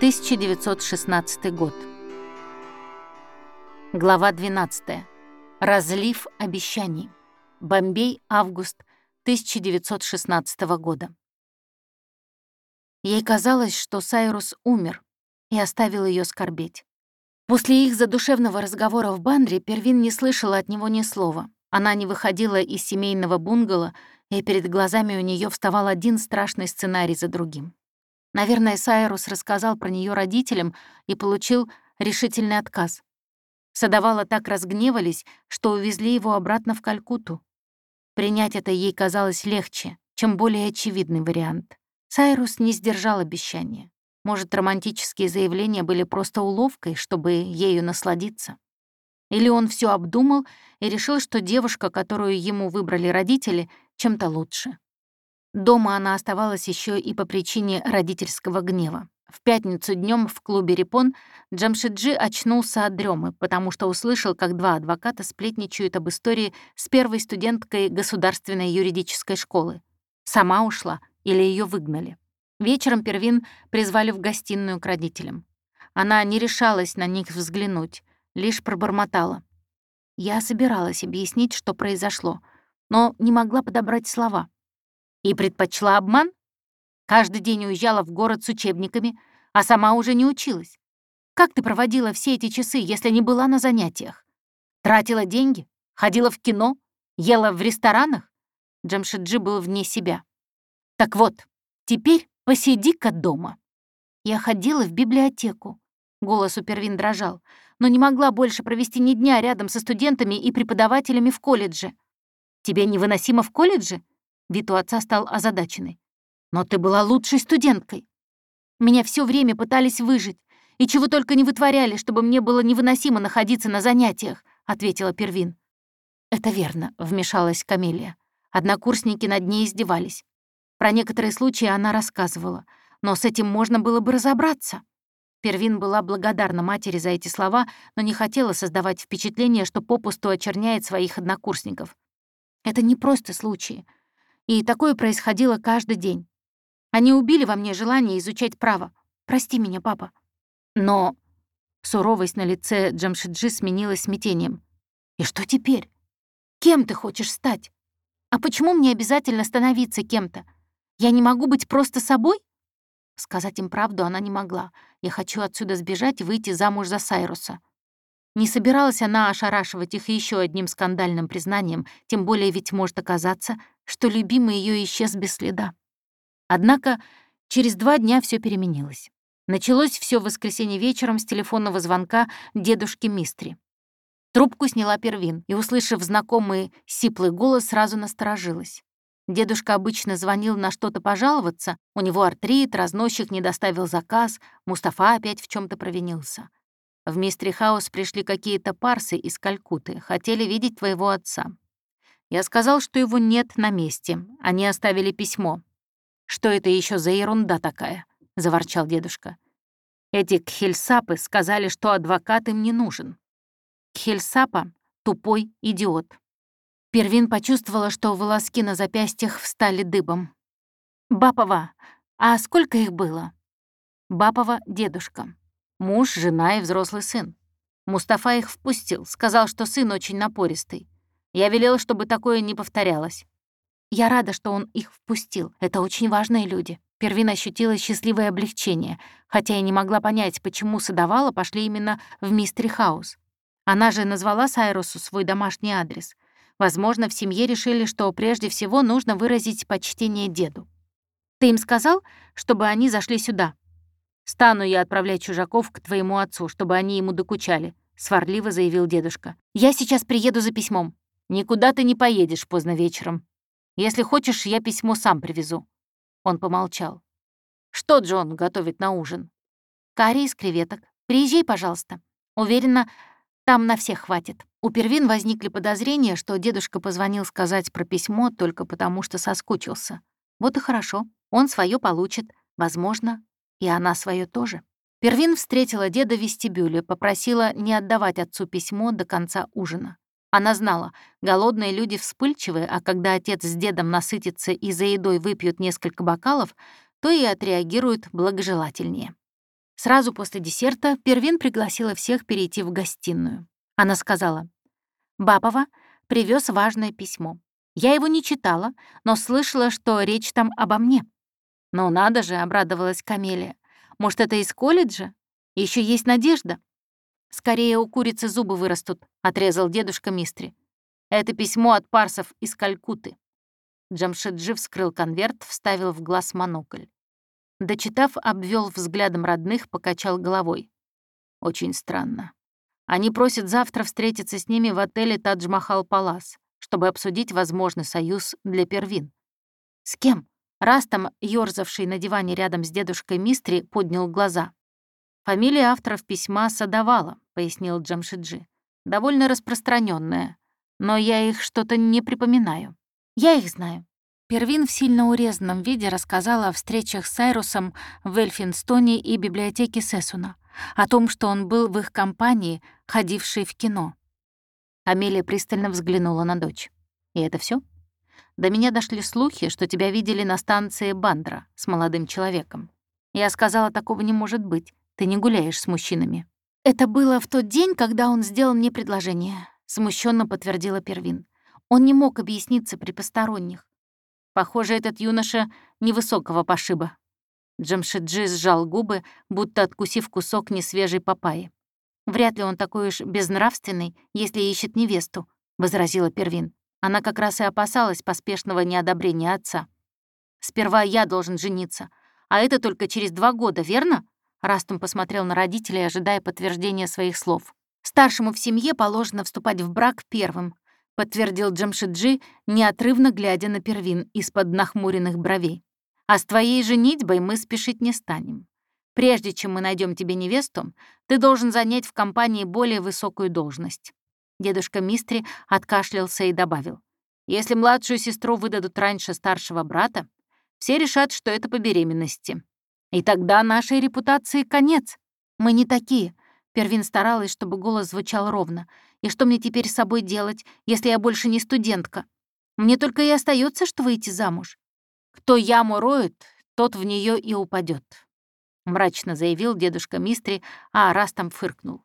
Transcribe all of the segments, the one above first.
1916 год. Глава 12. Разлив обещаний. Бомбей, август 1916 года. Ей казалось, что Сайрус умер и оставил ее скорбеть. После их задушевного разговора в Бандре Первин не слышала от него ни слова. Она не выходила из семейного бунгало, и перед глазами у нее вставал один страшный сценарий за другим. Наверное, Сайрус рассказал про нее родителям и получил решительный отказ. Садовала так разгневались, что увезли его обратно в Калькутту. Принять это ей казалось легче, чем более очевидный вариант. Сайрус не сдержал обещания. Может, романтические заявления были просто уловкой, чтобы ею насладиться? Или он все обдумал и решил, что девушка, которую ему выбрали родители, чем-то лучше. Дома она оставалась еще и по причине родительского гнева. В пятницу днем в клубе «Репон» Джамшиджи очнулся от дремы, потому что услышал, как два адвоката сплетничают об истории с первой студенткой государственной юридической школы. Сама ушла или ее выгнали. Вечером Первин призвали в гостиную к родителям. Она не решалась на них взглянуть, лишь пробормотала. Я собиралась объяснить, что произошло, но не могла подобрать слова. И предпочла обман? Каждый день уезжала в город с учебниками, а сама уже не училась. Как ты проводила все эти часы, если не была на занятиях? Тратила деньги? Ходила в кино? Ела в ресторанах? Джамшиджи был вне себя. Так вот, теперь посиди-ка дома. Я ходила в библиотеку. Голос у Первин дрожал, но не могла больше провести ни дня рядом со студентами и преподавателями в колледже. Тебе невыносимо в колледже? Вид у отца стал озадаченный. «Но ты была лучшей студенткой. Меня все время пытались выжить, и чего только не вытворяли, чтобы мне было невыносимо находиться на занятиях», — ответила Первин. «Это верно», — вмешалась Камелия. Однокурсники над ней издевались. Про некоторые случаи она рассказывала, но с этим можно было бы разобраться. Первин была благодарна матери за эти слова, но не хотела создавать впечатление, что попусту очерняет своих однокурсников. Это не просто случаи. И такое происходило каждый день. Они убили во мне желание изучать право. Прости меня, папа. Но суровость на лице Джамшиджи сменилась смятением. И что теперь? Кем ты хочешь стать? А почему мне обязательно становиться кем-то? Я не могу быть просто собой? Сказать им правду она не могла. Я хочу отсюда сбежать и выйти замуж за Сайруса. Не собиралась она ошарашивать их еще одним скандальным признанием, тем более ведь может оказаться, что любимый ее исчез без следа. Однако через два дня все переменилось. Началось все в воскресенье вечером с телефонного звонка дедушки Мистри. Трубку сняла Первин и, услышав знакомый сиплый голос, сразу насторожилась. Дедушка обычно звонил на что-то пожаловаться, у него артрит, разносчик не доставил заказ, Мустафа опять в чем то провинился. В Мистри Хаус пришли какие-то парсы из Калькуты, хотели видеть твоего отца. Я сказал, что его нет на месте. Они оставили письмо. «Что это еще за ерунда такая?» — заворчал дедушка. Эти кхельсапы сказали, что адвокат им не нужен. Кхельсапа — тупой идиот. Первин почувствовала, что волоски на запястьях встали дыбом. «Бапова, а сколько их было?» «Бапова — дедушка. Муж, жена и взрослый сын. Мустафа их впустил, сказал, что сын очень напористый. Я велела, чтобы такое не повторялось. Я рада, что он их впустил. Это очень важные люди. Первин ощутила счастливое облегчение, хотя и не могла понять, почему Садовала пошли именно в Мистери Хаус. Она же назвала Сайрусу свой домашний адрес. Возможно, в семье решили, что прежде всего нужно выразить почтение деду. «Ты им сказал, чтобы они зашли сюда?» «Стану я отправлять чужаков к твоему отцу, чтобы они ему докучали», — сварливо заявил дедушка. «Я сейчас приеду за письмом». «Никуда ты не поедешь поздно вечером. Если хочешь, я письмо сам привезу». Он помолчал. «Что Джон готовит на ужин?» «Карри из креветок. Приезжай, пожалуйста. Уверена, там на всех хватит». У Первин возникли подозрения, что дедушка позвонил сказать про письмо только потому, что соскучился. Вот и хорошо, он свое получит, возможно, и она свое тоже. Первин встретила деда в вестибюле, попросила не отдавать отцу письмо до конца ужина. Она знала, голодные люди вспыльчивые, а когда отец с дедом насытятся и за едой выпьют несколько бокалов, то и отреагируют благожелательнее. Сразу после десерта Первин пригласила всех перейти в гостиную. Она сказала, «Бабова привез важное письмо. Я его не читала, но слышала, что речь там обо мне». «Ну надо же», — обрадовалась Камелия. «Может, это из колледжа? Еще есть надежда». «Скорее у курицы зубы вырастут», — отрезал дедушка Мистри. «Это письмо от парсов из Калькуты». Джамшеджи вскрыл конверт, вставил в глаз монокль. Дочитав, обвел взглядом родных, покачал головой. Очень странно. Они просят завтра встретиться с ними в отеле Тадж-Махал Палас, чтобы обсудить возможный союз для первин. С кем? Растом, ёрзавший на диване рядом с дедушкой Мистри, поднял глаза. «Фамилия авторов письма Садавала», — пояснил Джамшиджи. «Довольно распространенная, но я их что-то не припоминаю. Я их знаю. Первин в сильно урезанном виде рассказала о встречах с Сайрусом в Эльфинстоне и библиотеке Сесуна, о том, что он был в их компании, ходившей в кино. Амелия пристально взглянула на дочь. «И это все? До меня дошли слухи, что тебя видели на станции Бандра с молодым человеком. Я сказала, такого не может быть. Ты не гуляешь с мужчинами». «Это было в тот день, когда он сделал мне предложение», — смущенно подтвердила Первин. «Он не мог объясниться при посторонних. Похоже, этот юноша невысокого пошиба. Джамшиджи сжал губы, будто откусив кусок несвежей папайи. «Вряд ли он такой уж безнравственный, если ищет невесту», — возразила Первин. Она как раз и опасалась поспешного неодобрения отца. «Сперва я должен жениться, а это только через два года, верно?» Растум посмотрел на родителей, ожидая подтверждения своих слов. «Старшему в семье положено вступать в брак первым, подтвердил Джамшиджи, неотрывно глядя на Первин из-под нахмуренных бровей. «А с твоей женитьбой мы спешить не станем. Прежде чем мы найдем тебе невесту, ты должен занять в компании более высокую должность». Дедушка Мистри откашлялся и добавил. «Если младшую сестру выдадут раньше старшего брата, все решат, что это по беременности. И тогда нашей репутации конец. Мы не такие». Первин старалась, чтобы голос звучал ровно — и что мне теперь с собой делать, если я больше не студентка? Мне только и остается, что выйти замуж. Кто яму роет, тот в нее и упадет. мрачно заявил дедушка Мистри, а Растом фыркнул.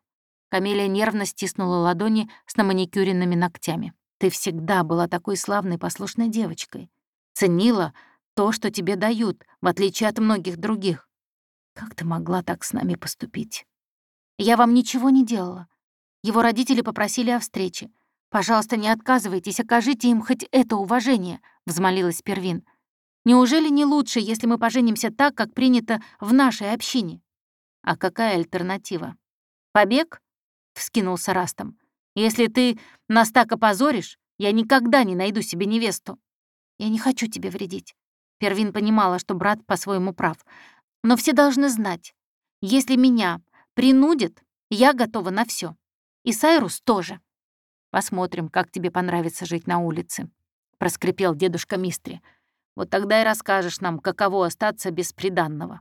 Камелия нервно стиснула ладони с наманикюренными ногтями. «Ты всегда была такой славной послушной девочкой. Ценила то, что тебе дают, в отличие от многих других. Как ты могла так с нами поступить? Я вам ничего не делала. Его родители попросили о встрече. «Пожалуйста, не отказывайтесь, окажите им хоть это уважение», — взмолилась Первин. «Неужели не лучше, если мы поженимся так, как принято в нашей общине?» «А какая альтернатива?» «Побег?» — вскинулся Растом. «Если ты нас так опозоришь, я никогда не найду себе невесту». «Я не хочу тебе вредить». Первин понимала, что брат по-своему прав. «Но все должны знать, если меня принудят, я готова на все. И Сайрус тоже. Посмотрим, как тебе понравится жить на улице», — проскрипел дедушка Мистри. «Вот тогда и расскажешь нам, каково остаться без приданного».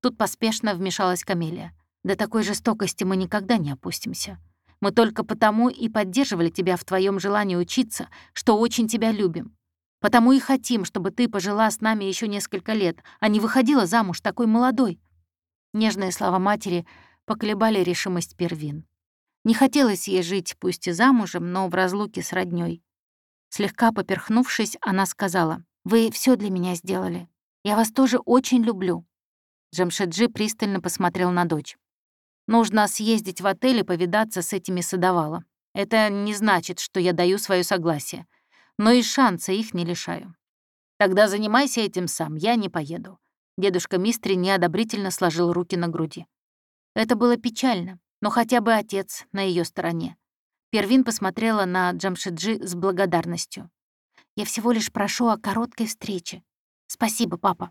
Тут поспешно вмешалась Камелия. «До такой жестокости мы никогда не опустимся. Мы только потому и поддерживали тебя в твоем желании учиться, что очень тебя любим. Потому и хотим, чтобы ты пожила с нами еще несколько лет, а не выходила замуж такой молодой». Нежные слова матери поколебали решимость Первин. Не хотелось ей жить, пусть и замужем, но в разлуке с роднёй. Слегка поперхнувшись, она сказала, «Вы все для меня сделали. Я вас тоже очень люблю». Джамшеджи пристально посмотрел на дочь. «Нужно съездить в отель и повидаться с этими садовала. Это не значит, что я даю свое согласие, но и шанса их не лишаю. Тогда занимайся этим сам, я не поеду». Дедушка Мистри неодобрительно сложил руки на груди. Это было печально но хотя бы отец на ее стороне. Первин посмотрела на Джамшиджи с благодарностью. «Я всего лишь прошу о короткой встрече. Спасибо, папа».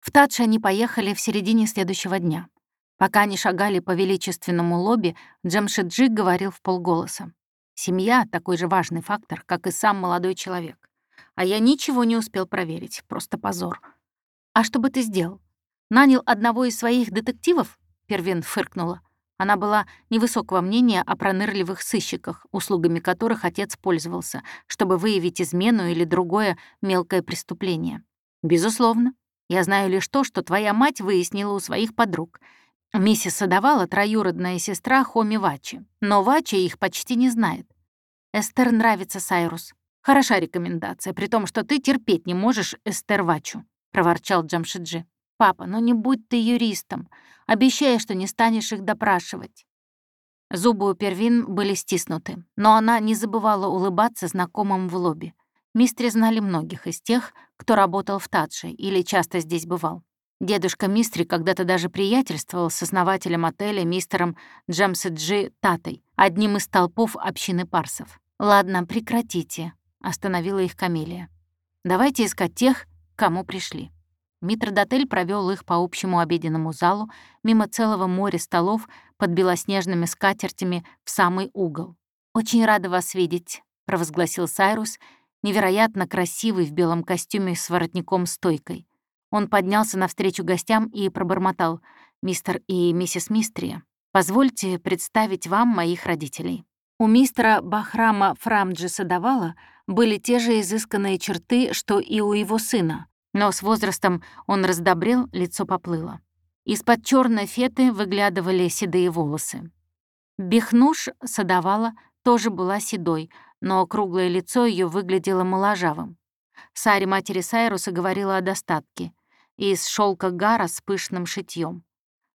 В Тадж они поехали в середине следующего дня. Пока они шагали по величественному лобби, Джамшиджи говорил в полголоса. «Семья — такой же важный фактор, как и сам молодой человек. А я ничего не успел проверить, просто позор. А что бы ты сделал? Нанял одного из своих детективов?» Первин фыркнула. Она была невысокого мнения о пронырливых сыщиках, услугами которых отец пользовался, чтобы выявить измену или другое мелкое преступление. «Безусловно. Я знаю лишь то, что твоя мать выяснила у своих подруг. Миссис Садовала — троюродная сестра Хоми Вачи, но Вачи их почти не знает. Эстер нравится Сайрус. Хороша рекомендация, при том, что ты терпеть не можешь Эстер Вачу, — проворчал Джамшиджи. «Папа, ну не будь ты юристом. Обещай, что не станешь их допрашивать». Зубы у Первин были стиснуты, но она не забывала улыбаться знакомым в лобби. Мистри знали многих из тех, кто работал в Тадже или часто здесь бывал. Дедушка Мистри когда-то даже приятельствовал с основателем отеля мистером Джамседжи Татой, одним из толпов общины парсов. «Ладно, прекратите», — остановила их Камелия. «Давайте искать тех, кому пришли». Митродотель провел их по общему обеденному залу, мимо целого моря столов под белоснежными скатертями в самый угол. «Очень рада вас видеть», — провозгласил Сайрус, невероятно красивый в белом костюме с воротником-стойкой. Он поднялся навстречу гостям и пробормотал. «Мистер и миссис Мистрия, позвольте представить вам моих родителей». У мистера Бахрама Фрамджи Садавала были те же изысканные черты, что и у его сына, но с возрастом он раздобрел, лицо поплыло. Из-под черной феты выглядывали седые волосы. Бехнуш Садавала тоже была седой, но круглое лицо ее выглядело моложавым. Саре матери Сайруса говорила о достатке из шелка гара с пышным шитьем.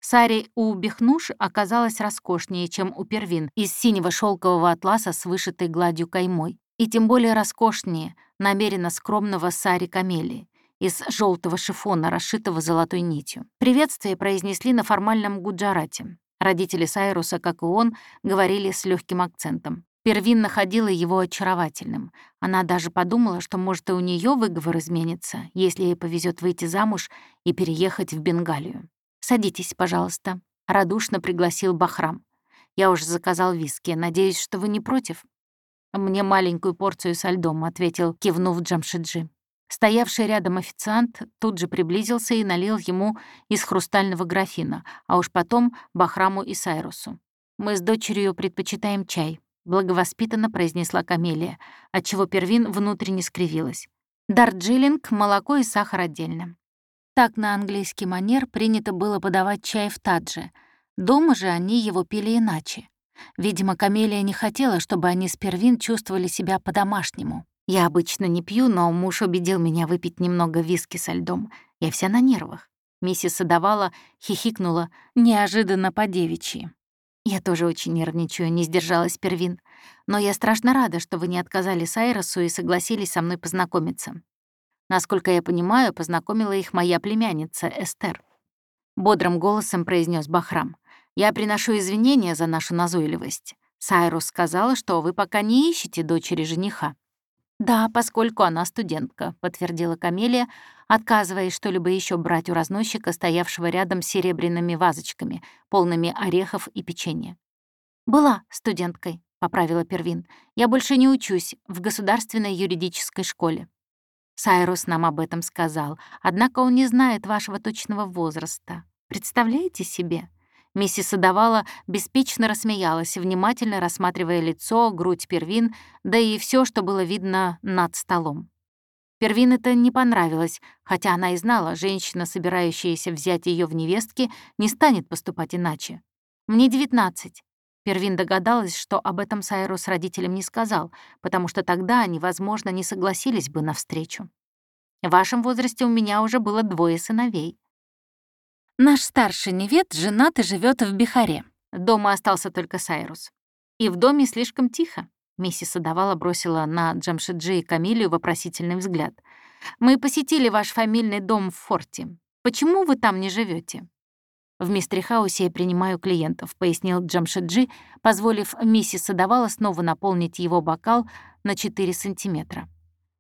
Сари у Бехнуш оказалась роскошнее, чем у Первин, из синего шелкового атласа с вышитой гладью каймой, и тем более роскошнее, намеренно скромного Сари Камелии, из желтого шифона, расшитого золотой нитью. Приветствие произнесли на формальном гуджарате. Родители Сайруса, как и он, говорили с легким акцентом. Первин находила его очаровательным. Она даже подумала, что, может, и у нее выговор изменится, если ей повезет выйти замуж и переехать в Бенгалию. «Садитесь, пожалуйста», — радушно пригласил Бахрам. «Я уже заказал виски. Надеюсь, что вы не против?» «Мне маленькую порцию со льдом», — ответил, кивнув Джамшиджи. Стоявший рядом официант тут же приблизился и налил ему из хрустального графина, а уж потом Бахраму и Сайрусу. «Мы с дочерью предпочитаем чай», — благовоспитанно произнесла Камелия, отчего Первин внутренне скривилась. «Дарджилинг, молоко и сахар отдельно». Так на английский манер принято было подавать чай в Тадже. Дома же они его пили иначе. Видимо, Камелия не хотела, чтобы они с Первин чувствовали себя по-домашнему. Я обычно не пью, но муж убедил меня выпить немного виски со льдом. Я вся на нервах. Миссис Садовала хихикнула неожиданно по-девичьи. «Я тоже очень нервничаю», — не сдержалась Первин. «Но я страшно рада, что вы не отказали Сайросу и согласились со мной познакомиться. Насколько я понимаю, познакомила их моя племянница Эстер». Бодрым голосом произнес Бахрам. «Я приношу извинения за нашу назойливость. Сайрус сказала, что вы пока не ищете дочери жениха». «Да, поскольку она студентка», — подтвердила Камелия, отказываясь что-либо еще брать у разносчика, стоявшего рядом с серебряными вазочками, полными орехов и печенья. «Была студенткой», — поправила Первин. «Я больше не учусь в государственной юридической школе». Сайрус нам об этом сказал, однако он не знает вашего точного возраста. Представляете себе? Миссис Адавала беспечно рассмеялась, внимательно рассматривая лицо, грудь Первин, да и все, что было видно над столом. Первин это не понравилось, хотя она и знала, женщина, собирающаяся взять ее в невестки, не станет поступать иначе. «Мне девятнадцать». Первин догадалась, что об этом Сайру с родителям не сказал, потому что тогда они, возможно, не согласились бы на встречу. В вашем возрасте у меня уже было двое сыновей. Наш старший невет женат и живет в Бихаре. Дома остался только Сайрус. И в доме слишком тихо. Миссис Адавала бросила на Джамшиджи и Камилию вопросительный взгляд. «Мы посетили ваш фамильный дом в форте. Почему вы там не живете? «В мистерхаусе я принимаю клиентов», — пояснил Джамшиджи, позволив миссис Адавала снова наполнить его бокал на 4 сантиметра.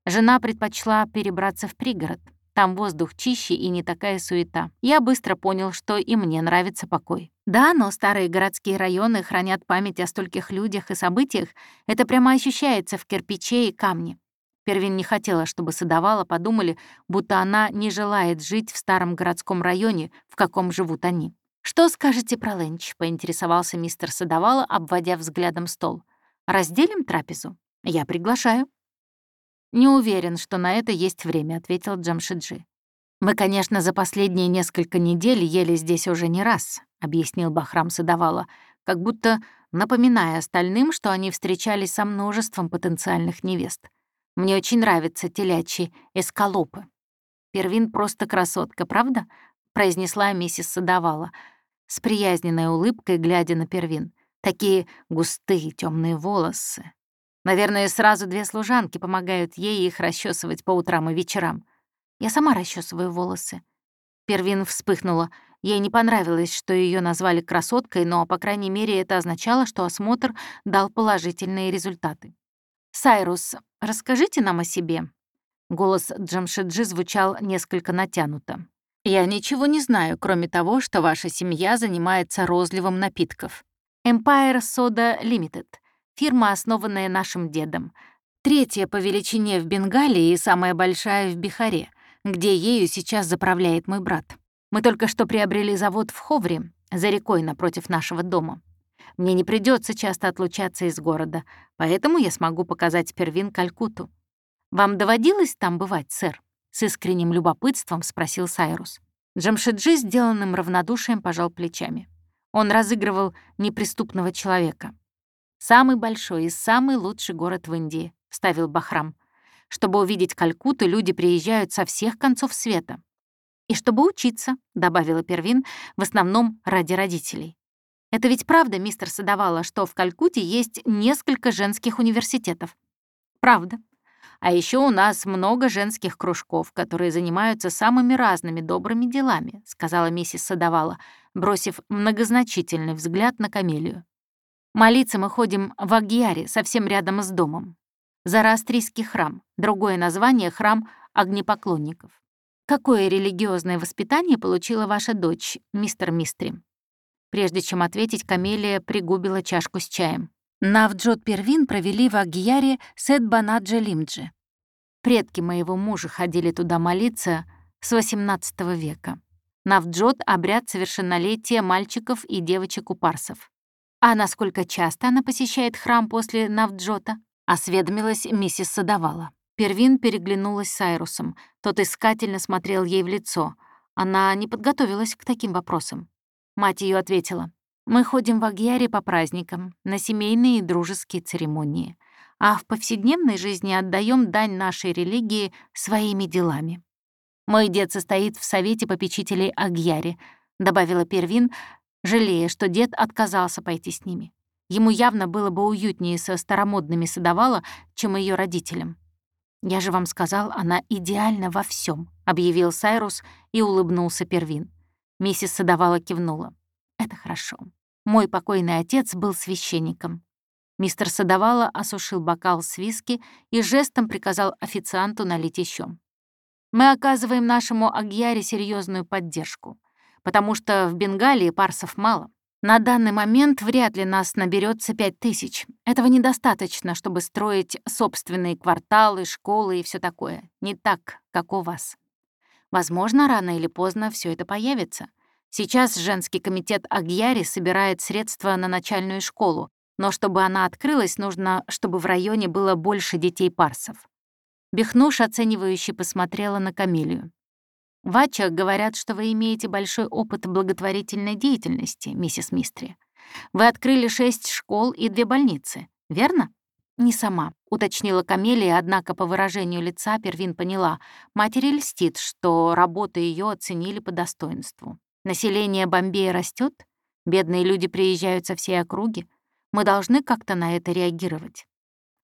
Жена предпочла перебраться в пригород. Там воздух чище и не такая суета. Я быстро понял, что и мне нравится покой. Да, но старые городские районы хранят память о стольких людях и событиях. Это прямо ощущается в кирпиче и камне. Первин не хотела, чтобы Садовала подумали, будто она не желает жить в старом городском районе, в каком живут они. «Что скажете про ленч?» — поинтересовался мистер Садовала, обводя взглядом стол. «Разделим трапезу? Я приглашаю». «Не уверен, что на это есть время», — ответил Джамшиджи. «Мы, конечно, за последние несколько недель ели здесь уже не раз. объяснил Бахрам Садовала, как будто напоминая остальным, что они встречались со множеством потенциальных невест. «Мне очень нравятся телячьи эскалопы». «Первин просто красотка, правда?» — произнесла миссис Садовала, с приязненной улыбкой, глядя на Первин. Такие густые темные волосы. Наверное, сразу две служанки помогают ей их расчесывать по утрам и вечерам. Я сама расчесываю волосы. Первин вспыхнула. Ей не понравилось, что ее назвали красоткой, но, по крайней мере, это означало, что осмотр дал положительные результаты. «Сайрус, расскажите нам о себе». Голос Джамшеджи звучал несколько натянуто. «Я ничего не знаю, кроме того, что ваша семья занимается розливом напитков. Empire Soda Limited — фирма, основанная нашим дедом. Третья по величине в Бенгалии и самая большая в Бихаре, где ею сейчас заправляет мой брат. Мы только что приобрели завод в Ховре, за рекой напротив нашего дома. Мне не придется часто отлучаться из города, поэтому я смогу показать Первин Калькуту. Вам доводилось там бывать, сэр?» С искренним любопытством спросил Сайрус. Джамшиджи сделанным равнодушием пожал плечами. Он разыгрывал неприступного человека. «Самый большой и самый лучший город в Индии», — вставил Бахрам. «Чтобы увидеть Калькутту, люди приезжают со всех концов света. «И чтобы учиться», — добавила Первин, в основном ради родителей. «Это ведь правда, мистер Садовала, что в Калькутте есть несколько женских университетов?» «Правда. А еще у нас много женских кружков, которые занимаются самыми разными добрыми делами», — сказала миссис Садовала, бросив многозначительный взгляд на Камелию. «Молиться мы ходим в Агьяре, совсем рядом с домом. Зороастрийский храм, другое название — храм огнепоклонников. Какое религиозное воспитание получила ваша дочь, мистер Мистри? Прежде чем ответить, Камелия пригубила чашку с чаем. Навджот Первин провели в Агьяре Сет-Банаджа Лимджи. Предки моего мужа ходили туда молиться с XVIII века. Навджот — обряд совершеннолетия мальчиков и девочек-упарсов. А насколько часто она посещает храм после Навджота? Осведомилась миссис Садовала. Первин переглянулась с Айрусом. Тот искательно смотрел ей в лицо. Она не подготовилась к таким вопросам. Мать ее ответила. «Мы ходим в Агьяре по праздникам, на семейные и дружеские церемонии, а в повседневной жизни отдаем дань нашей религии своими делами». «Мой дед состоит в совете попечителей Агьяре», — добавила Первин, жалея, что дед отказался пойти с ними. Ему явно было бы уютнее со старомодными садовала, чем ее родителям. «Я же вам сказал, она идеальна во всем, объявил Сайрус и улыбнулся Первин. Миссис Садовала кивнула. «Это хорошо. Мой покойный отец был священником». Мистер Садовала осушил бокал с виски и жестом приказал официанту налить еще. «Мы оказываем нашему Агьяре серьезную поддержку, потому что в Бенгалии парсов мало. На данный момент вряд ли нас наберется пять тысяч. Этого недостаточно, чтобы строить собственные кварталы, школы и все такое. Не так, как у вас. Возможно, рано или поздно все это появится. Сейчас женский комитет Агьяри собирает средства на начальную школу, но чтобы она открылась, нужно, чтобы в районе было больше детей-парсов. Бехнуш оценивающе посмотрела на Камилию. Вача говорят, что вы имеете большой опыт благотворительной деятельности, миссис Мистри. Вы открыли шесть школ и две больницы, верно? Не сама, уточнила Камелия, однако по выражению лица Первин поняла, матери льстит, что работу ее оценили по достоинству. Население Бомбея растет, бедные люди приезжают со всей округи. Мы должны как-то на это реагировать.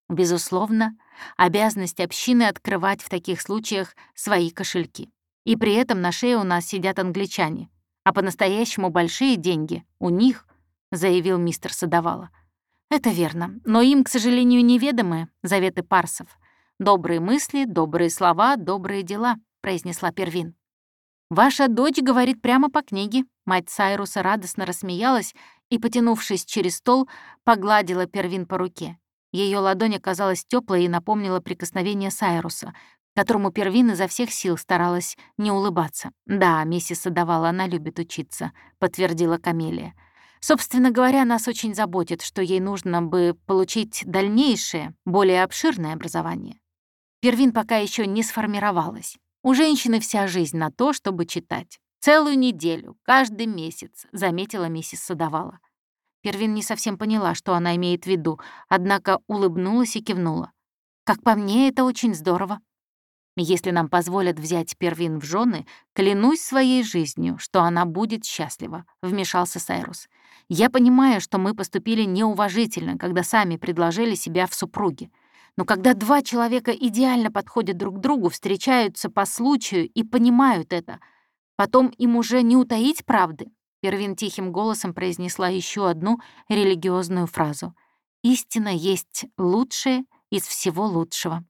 Безусловно, обязанность общины открывать в таких случаях свои кошельки. И при этом на шее у нас сидят англичане. А по-настоящему большие деньги у них, заявил мистер Садовала. Это верно, но им, к сожалению, неведомы заветы парсов. Добрые мысли, добрые слова, добрые дела, произнесла Первин. «Ваша дочь говорит прямо по книге». Мать Сайруса радостно рассмеялась и, потянувшись через стол, погладила Первин по руке. Ее ладонь оказалась теплой и напомнила прикосновение Сайруса, которому Первин изо всех сил старалась не улыбаться. «Да, миссис Садовала, она любит учиться», — подтвердила Камелия. «Собственно говоря, нас очень заботит, что ей нужно бы получить дальнейшее, более обширное образование. Первин пока еще не сформировалась. У женщины вся жизнь на то, чтобы читать. «Целую неделю, каждый месяц», — заметила миссис Садовала. Первин не совсем поняла, что она имеет в виду, однако улыбнулась и кивнула. «Как по мне, это очень здорово. Если нам позволят взять Первин в жены, клянусь своей жизнью, что она будет счастлива», — вмешался Сайрус. «Я понимаю, что мы поступили неуважительно, когда сами предложили себя в супруге. Но когда два человека идеально подходят друг к другу, встречаются по случаю и понимают это, потом им уже не утаить правды». Первин тихим голосом произнесла еще одну религиозную фразу. «Истина есть лучшее из всего лучшего».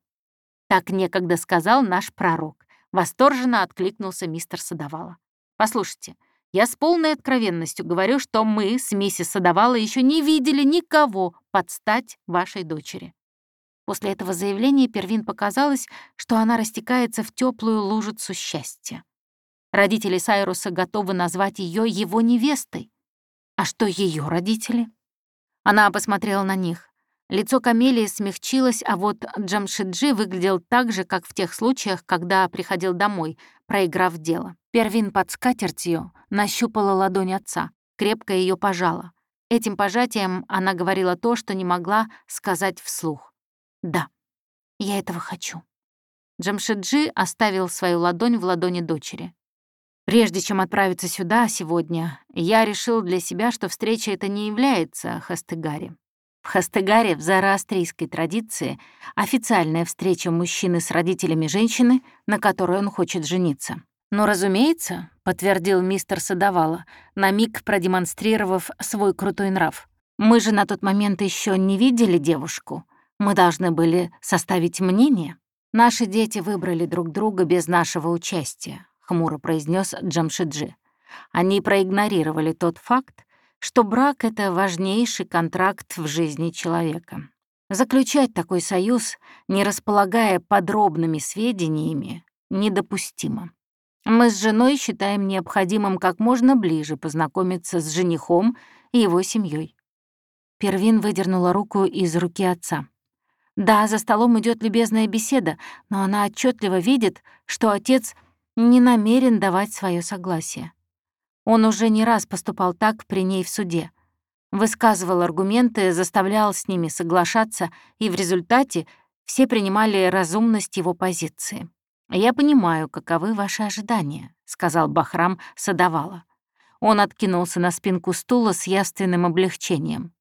Так некогда сказал наш пророк. Восторженно откликнулся мистер Садовала. Послушайте, я с полной откровенностью говорю, что мы с миссис Садовала еще не видели никого подстать вашей дочери. После этого заявления Первин показалось, что она растекается в теплую лужицу счастья. Родители Сайруса готовы назвать ее его невестой. А что ее родители? Она посмотрела на них. Лицо Камелии смягчилось, а вот Джамшиджи выглядел так же, как в тех случаях, когда приходил домой, проиграв дело. Первин под скатертью нащупала ладонь отца, крепко ее пожала. Этим пожатием она говорила то, что не могла сказать вслух. «Да, я этого хочу». Джамшиджи оставил свою ладонь в ладони дочери. Прежде чем отправиться сюда сегодня, я решил для себя, что встреча эта не является Хастыгари. В Хастегаре в зороастрийской традиции официальная встреча мужчины с родителями женщины, на которой он хочет жениться. «Ну, разумеется», — подтвердил мистер Садовала, на миг продемонстрировав свой крутой нрав. «Мы же на тот момент еще не видели девушку. Мы должны были составить мнение. Наши дети выбрали друг друга без нашего участия», — хмуро произнес Джамшиджи. Они проигнорировали тот факт, что брак — это важнейший контракт в жизни человека. Заключать такой союз, не располагая подробными сведениями, недопустимо. Мы с женой считаем необходимым как можно ближе познакомиться с женихом и его семьей. Первин выдернула руку из руки отца. Да, за столом идет любезная беседа, но она отчетливо видит, что отец не намерен давать свое согласие. Он уже не раз поступал так при ней в суде. Высказывал аргументы, заставлял с ними соглашаться, и в результате все принимали разумность его позиции. «Я понимаю, каковы ваши ожидания», — сказал Бахрам Садовала. Он откинулся на спинку стула с яственным облегчением.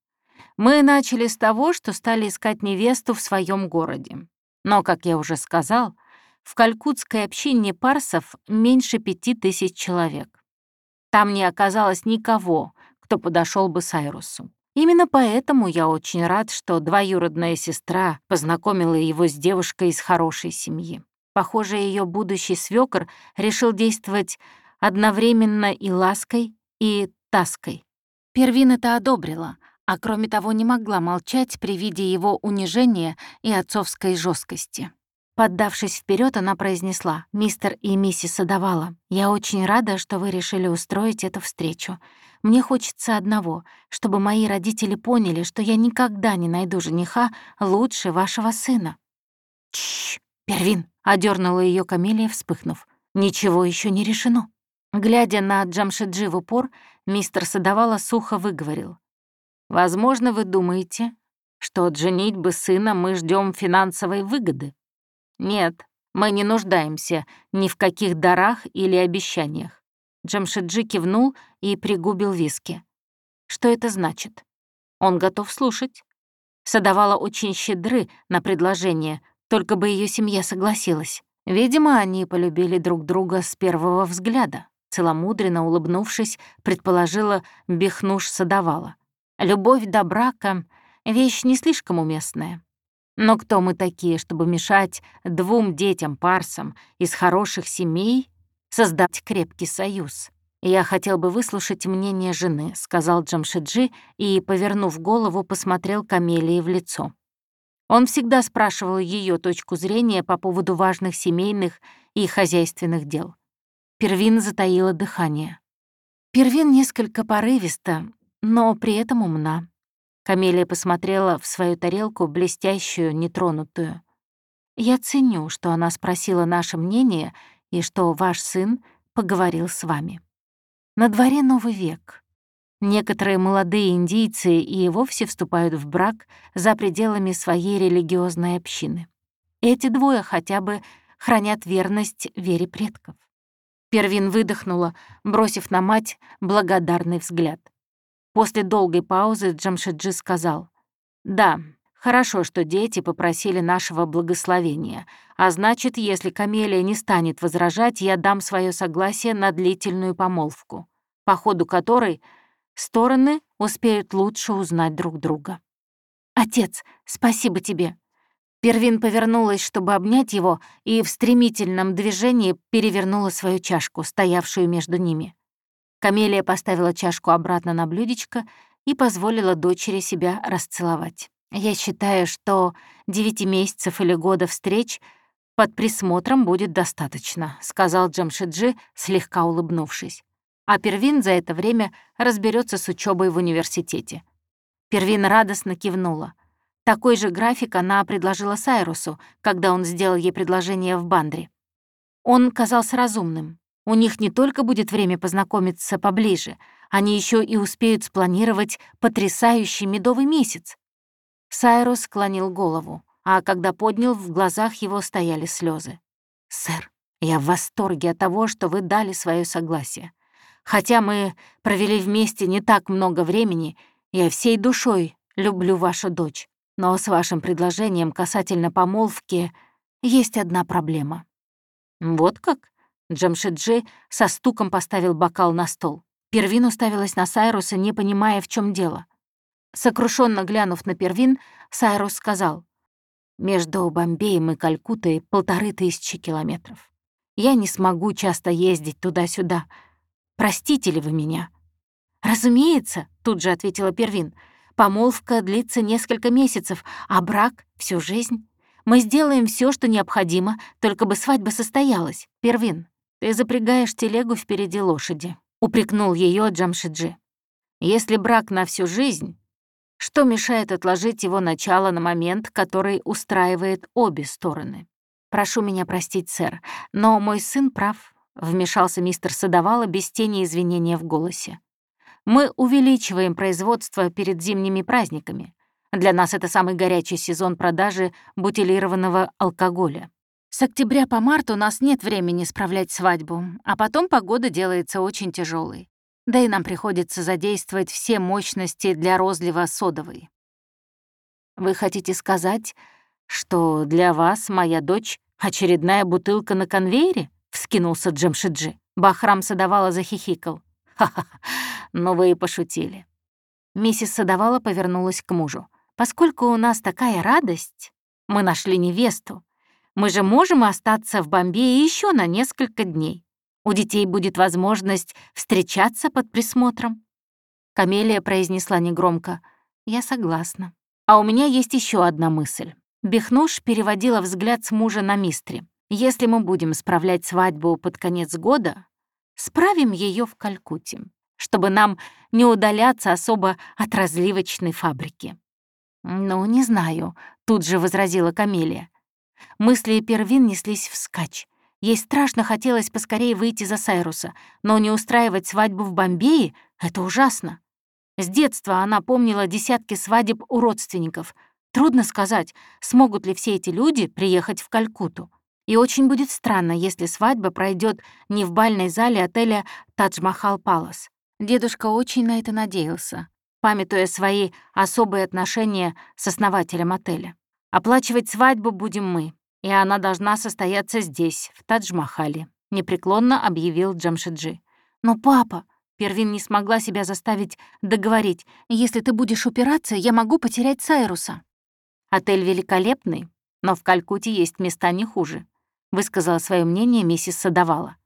«Мы начали с того, что стали искать невесту в своем городе. Но, как я уже сказал, в калькутской общине парсов меньше пяти тысяч человек. Там не оказалось никого, кто подошел бы Сайрусу. Именно поэтому я очень рад, что двоюродная сестра познакомила его с девушкой из хорошей семьи. Похоже, ее будущий свекор решил действовать одновременно и лаской, и таской. Первин это одобрила, а кроме того не могла молчать при виде его унижения и отцовской жесткости. Поддавшись вперед, она произнесла, «Мистер и миссис Садовала, я очень рада, что вы решили устроить эту встречу. Мне хочется одного, чтобы мои родители поняли, что я никогда не найду жениха лучше вашего сына». «Чш, Первин!» — одернула ее Камелия, вспыхнув. «Ничего еще не решено». Глядя на Джамшиджи в упор, мистер Садовала сухо выговорил. «Возможно, вы думаете, что от женитьбы сына мы ждем финансовой выгоды. «Нет, мы не нуждаемся ни в каких дарах или обещаниях». Джамшиджи кивнул и пригубил виски. «Что это значит?» Он готов слушать. Садовала очень щедры на предложение, только бы ее семья согласилась. Видимо, они полюбили друг друга с первого взгляда. Целомудренно улыбнувшись, предположила Бехнуш Садовала. Любовь до брака — вещь не слишком уместная. Но кто мы такие, чтобы мешать двум детям-парсам из хороших семей создать крепкий союз? «Я хотел бы выслушать мнение жены», — сказал Джамшиджи и, повернув голову, посмотрел Камелии в лицо. Он всегда спрашивал ее точку зрения по поводу важных семейных и хозяйственных дел. Первин затаила дыхание. Первин несколько порывиста, но при этом умна. Камелия посмотрела в свою тарелку, блестящую, нетронутую. «Я ценю, что она спросила наше мнение и что ваш сын поговорил с вами. На дворе новый век. Некоторые молодые индийцы и вовсе вступают в брак за пределами своей религиозной общины. Эти двое хотя бы хранят верность вере предков. Первин выдохнула, бросив на мать благодарный взгляд. После долгой паузы Джамшеджи сказал, «Да, хорошо, что дети попросили нашего благословения, а значит, если Камелия не станет возражать, я дам свое согласие на длительную помолвку, по ходу которой стороны успеют лучше узнать друг друга». «Отец, спасибо тебе!» Первин повернулась, чтобы обнять его, и в стремительном движении перевернула свою чашку, стоявшую между ними. Камелия поставила чашку обратно на блюдечко и позволила дочери себя расцеловать. «Я считаю, что девяти месяцев или года встреч под присмотром будет достаточно», — сказал Джамшиджи, слегка улыбнувшись. А Первин за это время разберется с учебой в университете. Первин радостно кивнула. Такой же график она предложила Сайрусу, когда он сделал ей предложение в Бандре. Он казался разумным. У них не только будет время познакомиться поближе, они еще и успеют спланировать потрясающий медовый месяц. Сайрус склонил голову, а когда поднял, в глазах его стояли слезы. «Сэр, я в восторге от того, что вы дали свое согласие. Хотя мы провели вместе не так много времени, я всей душой люблю вашу дочь. Но с вашим предложением касательно помолвки есть одна проблема». «Вот как?» Джамшиджи со стуком поставил бокал на стол. Первин уставилась на Сайруса, не понимая, в чем дело. Сокрушенно глянув на Первин, Сайрус сказал, «Между Бомбеем и Калькутой полторы тысячи километров. Я не смогу часто ездить туда-сюда. Простите ли вы меня?» «Разумеется», — тут же ответила Первин, «помолвка длится несколько месяцев, а брак — всю жизнь. Мы сделаем все, что необходимо, только бы свадьба состоялась. Первин, «Ты запрягаешь телегу впереди лошади», — упрекнул ее Джамшиджи. «Если брак на всю жизнь, что мешает отложить его начало на момент, который устраивает обе стороны? Прошу меня простить, сэр, но мой сын прав», — вмешался мистер Садовала без тени извинения в голосе. «Мы увеличиваем производство перед зимними праздниками. Для нас это самый горячий сезон продажи бутилированного алкоголя. С октября по март у нас нет времени справлять свадьбу, а потом погода делается очень тяжелой. Да и нам приходится задействовать все мощности для розлива содовой. Вы хотите сказать, что для вас моя дочь — очередная бутылка на конвейере? — вскинулся Джамшиджи. Бахрам Садовала захихикал. «Ха-ха, ну вы и пошутили». Миссис Садовала повернулась к мужу. «Поскольку у нас такая радость, мы нашли невесту, мы же можем остаться в Бомбее еще на несколько дней. У детей будет возможность встречаться под присмотром». Камелия произнесла негромко. «Я согласна. А у меня есть еще одна мысль». Бехнуш переводила взгляд с мужа на мистре. «Если мы будем справлять свадьбу под конец года, справим ее в Калькутте, чтобы нам не удаляться особо от разливочной фабрики». «Ну, не знаю», — тут же возразила Камелия. Мысли Первин неслись вскачь. Ей страшно хотелось поскорее выйти за Сайруса, но не устраивать свадьбу в Бомбее — это ужасно. С детства она помнила десятки свадеб у родственников. Трудно сказать, смогут ли все эти люди приехать в Калькуту. И очень будет странно, если свадьба пройдет не в бальной зале отеля «Тадж-Махал Палас». Дедушка очень на это надеялся, памятуя свои особые отношения с основателем отеля. Оплачивать свадьбу будем мы, и она должна состояться здесь, в Тадж-Махале», — непреклонно объявил Джамшиджи. «Но папа...» Первин не смогла себя заставить договорить. «Если ты будешь упираться, я могу потерять Сайруса». «Отель великолепный, но в Калькутте есть места не хуже», — высказала свое мнение миссис Садовала.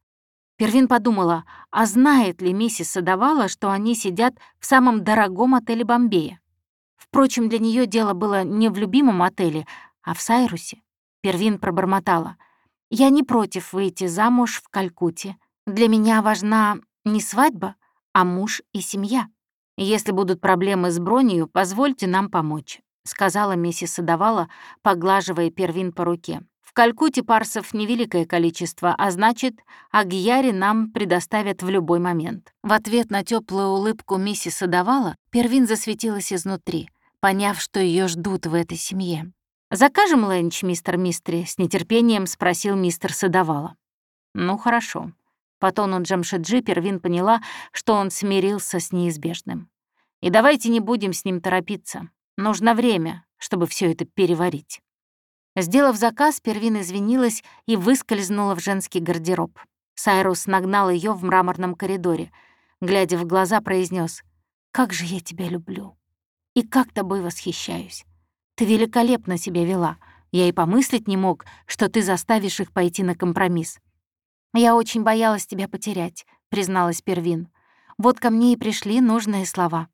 Первин подумала, а знает ли миссис Садовала, что они сидят в самом дорогом отеле Бомбея? Впрочем, для нее дело было не в любимом отеле, а в Сайрусе. Первин пробормотала. «Я не против выйти замуж в Калькутте. Для меня важна не свадьба, а муж и семья. Если будут проблемы с бронью, позвольте нам помочь», — сказала миссис Садовала, поглаживая Первин по руке. В Калькутте парсов невеликое количество, а значит, Агьяри нам предоставят в любой момент. В ответ на теплую улыбку миссис Садовала Первин засветилась изнутри, поняв, что ее ждут в этой семье. «Закажем ленч, мистер Мистри?» — с нетерпением спросил мистер Садовала. «Ну, хорошо». По тону Джамшеджи Первин поняла, что он смирился с неизбежным. «И давайте не будем с ним торопиться. Нужно время, чтобы все это переварить». Сделав заказ, Первин извинилась и выскользнула в женский гардероб. Сайрус нагнал ее в мраморном коридоре. Глядя в глаза, произнес: «Как же я тебя люблю! И как тобой восхищаюсь! Ты великолепно себя вела. Я и помыслить не мог, что ты заставишь их пойти на компромисс. Я очень боялась тебя потерять», — призналась Первин. «Вот ко мне и пришли нужные слова».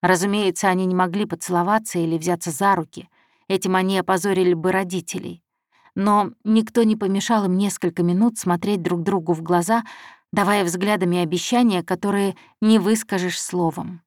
Разумеется, они не могли поцеловаться или взяться за руки — Этим они опозорили бы родителей. Но никто не помешал им несколько минут смотреть друг другу в глаза, давая взглядами обещания, которые не выскажешь словом.